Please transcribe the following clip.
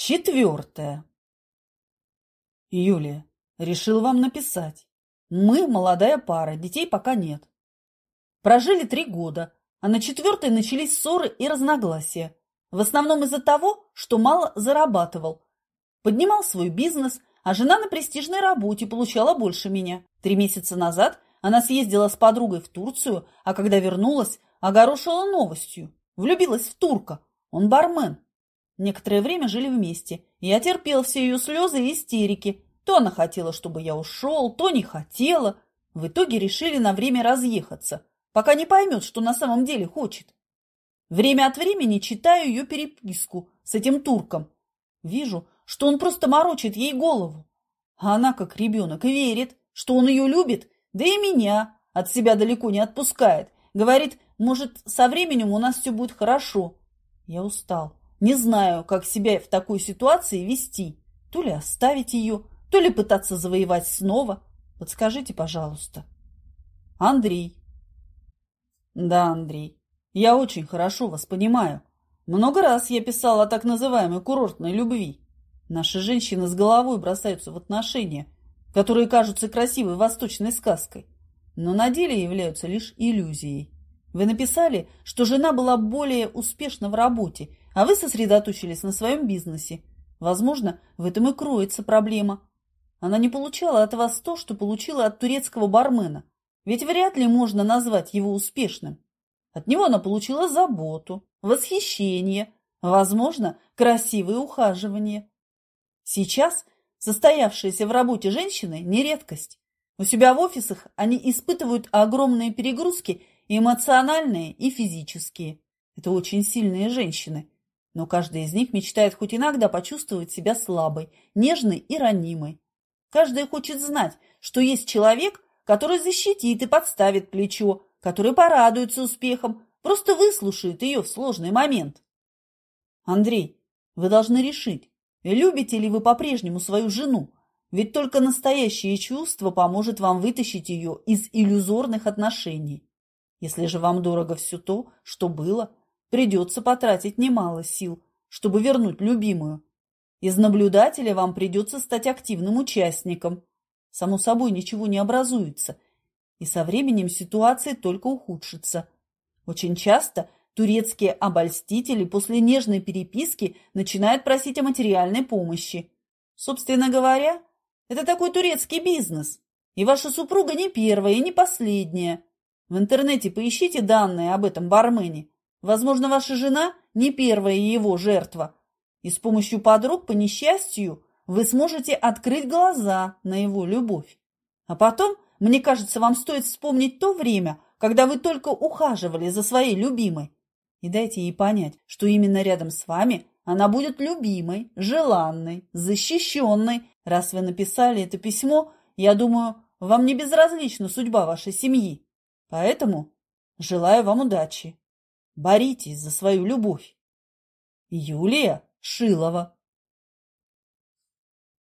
Четвертое. Юлия, решил вам написать. Мы молодая пара, детей пока нет. Прожили три года, а на четвертой начались ссоры и разногласия. В основном из-за того, что мало зарабатывал. Поднимал свой бизнес, а жена на престижной работе получала больше меня. Три месяца назад она съездила с подругой в Турцию, а когда вернулась, огорошила новостью. Влюбилась в турка. Он бармен. Некоторое время жили вместе. Я терпел все ее слезы и истерики. То она хотела, чтобы я ушел, то не хотела. В итоге решили на время разъехаться, пока не поймет, что на самом деле хочет. Время от времени читаю ее переписку с этим турком. Вижу, что он просто морочит ей голову. А она, как ребенок, верит, что он ее любит, да и меня от себя далеко не отпускает. Говорит, может, со временем у нас все будет хорошо. Я устал. Не знаю, как себя в такой ситуации вести. То ли оставить ее, то ли пытаться завоевать снова. Подскажите, пожалуйста. Андрей. Да, Андрей, я очень хорошо вас понимаю. Много раз я писал о так называемой курортной любви. Наши женщины с головой бросаются в отношения, которые кажутся красивой восточной сказкой, но на деле являются лишь иллюзией. Вы написали, что жена была более успешна в работе а вы сосредоточились на своем бизнесе. Возможно, в этом и кроется проблема. Она не получала от вас то, что получила от турецкого бармена. Ведь вряд ли можно назвать его успешным. От него она получила заботу, восхищение, возможно, красивые ухаживания. Сейчас состоявшиеся в работе женщины – не редкость. У себя в офисах они испытывают огромные перегрузки эмоциональные и физические. Это очень сильные женщины. Но каждая из них мечтает хоть иногда почувствовать себя слабой, нежной и ранимой. Каждая хочет знать, что есть человек, который защитит и подставит плечо, который порадуется успехом, просто выслушает ее в сложный момент. Андрей, вы должны решить, любите ли вы по-прежнему свою жену, ведь только настоящее чувство поможет вам вытащить ее из иллюзорных отношений. Если же вам дорого все то, что было, Придется потратить немало сил, чтобы вернуть любимую. Из наблюдателя вам придется стать активным участником. Само собой, ничего не образуется, и со временем ситуация только ухудшится. Очень часто турецкие обольстители после нежной переписки начинают просить о материальной помощи. Собственно говоря, это такой турецкий бизнес, и ваша супруга не первая и не последняя. В интернете поищите данные об этом бармене. Возможно, ваша жена не первая его жертва, и с помощью подруг по несчастью вы сможете открыть глаза на его любовь. А потом, мне кажется, вам стоит вспомнить то время, когда вы только ухаживали за своей любимой, и дайте ей понять, что именно рядом с вами она будет любимой, желанной, защищенной. Раз вы написали это письмо, я думаю, вам не безразлична судьба вашей семьи. Поэтому желаю вам удачи. Боритесь за свою любовь. Юлия Шилова